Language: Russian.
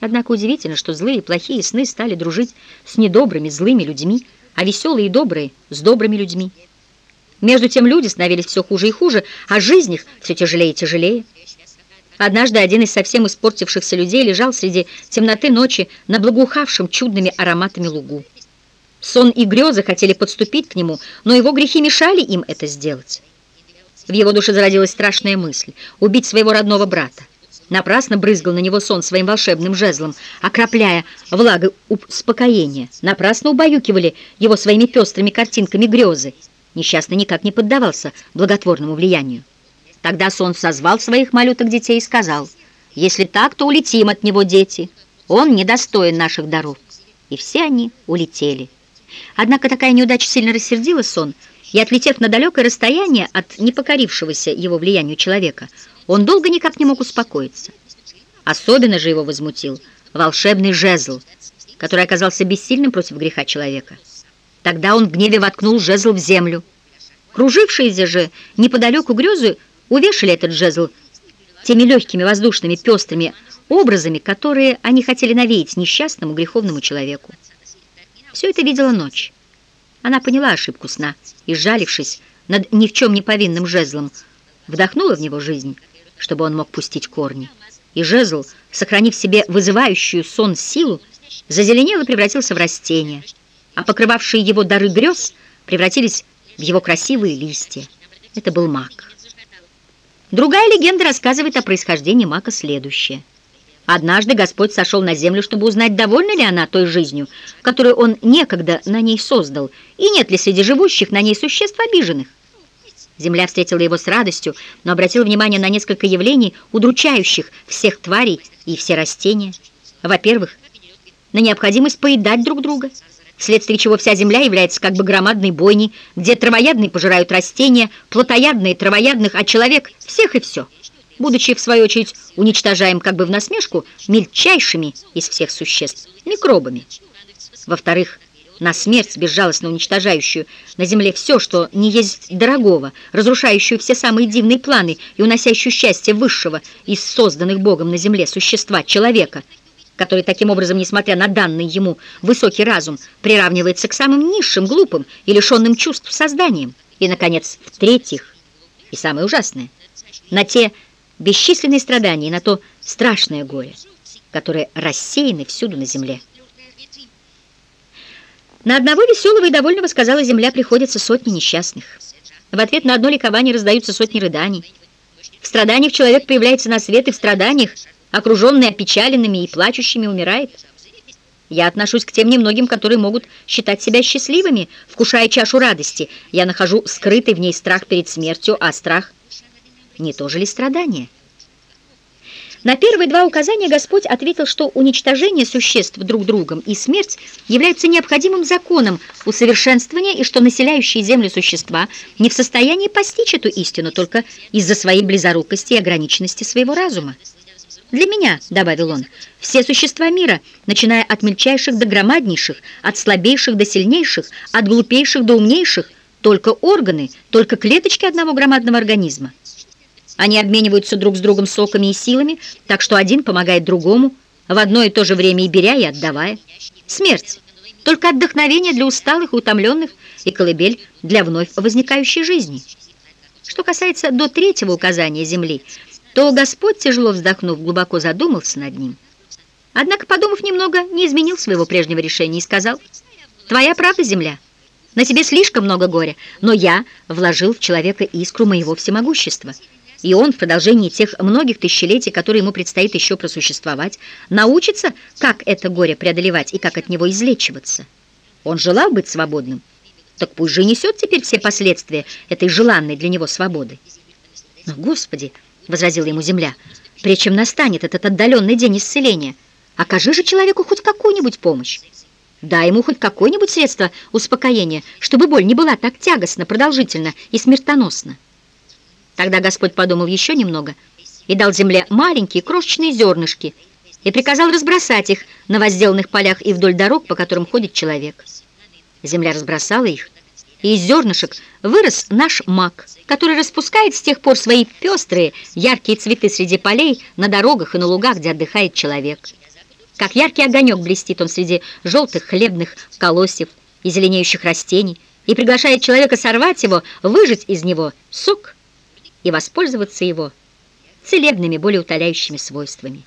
Однако удивительно, что злые и плохие сны стали дружить с недобрыми, злыми людьми, а веселые и добрые — с добрыми людьми. Между тем люди становились все хуже и хуже, а жизнь их все тяжелее и тяжелее. Однажды один из совсем испортившихся людей лежал среди темноты ночи на благоухавшем чудными ароматами лугу. Сон и грезы хотели подступить к нему, но его грехи мешали им это сделать. В его душе зародилась страшная мысль — убить своего родного брата. Напрасно брызгал на него сон своим волшебным жезлом, окропляя влагой успокоения. Напрасно убаюкивали его своими пестрыми картинками грезы. Несчастный никак не поддавался благотворному влиянию. Тогда сон созвал своих малюток детей и сказал, «Если так, то улетим от него, дети. Он недостоин наших даров». И все они улетели. Однако такая неудача сильно рассердила сон, и, отлетев на далекое расстояние от непокорившегося его влиянию человека, он долго никак не мог успокоиться. Особенно же его возмутил волшебный жезл, который оказался бессильным против греха человека. Тогда он в гневе воткнул жезл в землю. Кружившиеся же неподалеку грезы увешали этот жезл теми легкими воздушными пестрыми образами, которые они хотели навеять несчастному греховному человеку. Все это видела ночь. Она поняла ошибку сна и, сжалившись над ни в чем не повинным жезлом, вдохнула в него жизнь, чтобы он мог пустить корни. И жезл, сохранив себе вызывающую сон силу, зазеленел и превратился в растение, а покрывавшие его дары грез превратились в его красивые листья. Это был маг. Другая легенда рассказывает о происхождении мака следующее. Однажды Господь сошел на землю, чтобы узнать, довольна ли она той жизнью, которую Он некогда на ней создал, и нет ли среди живущих на ней существ обиженных. Земля встретила его с радостью, но обратила внимание на несколько явлений, удручающих всех тварей и все растения. Во-первых, на необходимость поедать друг друга, вследствие чего вся земля является как бы громадной бойней, где травоядные пожирают растения, плотоядные травоядных, а человек — всех и все, будучи, в свою очередь, уничтожаем как бы в насмешку мельчайшими из всех существ — микробами. Во-вторых, на смерть, безжалостно уничтожающую на земле все, что не есть дорогого, разрушающую все самые дивные планы и уносящую счастье высшего из созданных Богом на земле существа, человека, который таким образом, несмотря на данный ему высокий разум, приравнивается к самым низшим, глупым и лишенным чувств созданиям. И, наконец, в-третьих, и самое ужасное, на те бесчисленные страдания и на то страшное горе, которое рассеяны всюду на земле. На одного веселого и довольного, сказала земля, приходится сотни несчастных. В ответ на одно ликование раздаются сотни рыданий. В страданиях человек появляется на свет, и в страданиях, окруженный опечаленными и плачущими, умирает. Я отношусь к тем немногим, которые могут считать себя счастливыми, вкушая чашу радости. Я нахожу скрытый в ней страх перед смертью, а страх не то же ли страдание? На первые два указания Господь ответил, что уничтожение существ друг другом и смерть являются необходимым законом усовершенствования и что населяющие землю существа не в состоянии постичь эту истину только из-за своей близорукости и ограниченности своего разума. «Для меня», — добавил он, — «все существа мира, начиная от мельчайших до громаднейших, от слабейших до сильнейших, от глупейших до умнейших, только органы, только клеточки одного громадного организма». Они обмениваются друг с другом соками и силами, так что один помогает другому, в одно и то же время и беря, и отдавая. Смерть — только отдохновение для усталых и утомленных и колыбель для вновь возникающей жизни. Что касается до третьего указания Земли, то Господь, тяжело вздохнув, глубоко задумался над ним. Однако, подумав немного, не изменил своего прежнего решения и сказал, «Твоя правда, Земля, на тебе слишком много горя, но я вложил в человека искру моего всемогущества» и он в продолжении тех многих тысячелетий, которые ему предстоит еще просуществовать, научится, как это горе преодолевать и как от него излечиваться. Он желал быть свободным, так пусть же несет теперь все последствия этой желанной для него свободы. Но, Господи, — возразила ему земля, — прежде настанет этот отдаленный день исцеления, окажи же человеку хоть какую-нибудь помощь. Дай ему хоть какое-нибудь средство успокоения, чтобы боль не была так тягостна, продолжительна и смертоносна. Тогда Господь подумал еще немного и дал земле маленькие крошечные зернышки и приказал разбросать их на возделанных полях и вдоль дорог, по которым ходит человек. Земля разбросала их, и из зернышек вырос наш мак, который распускает с тех пор свои пестрые, яркие цветы среди полей, на дорогах и на лугах, где отдыхает человек. Как яркий огонек блестит он среди желтых хлебных колосьев и зеленеющих растений и приглашает человека сорвать его, выжать из него сок и воспользоваться его целебными, более утоляющими свойствами.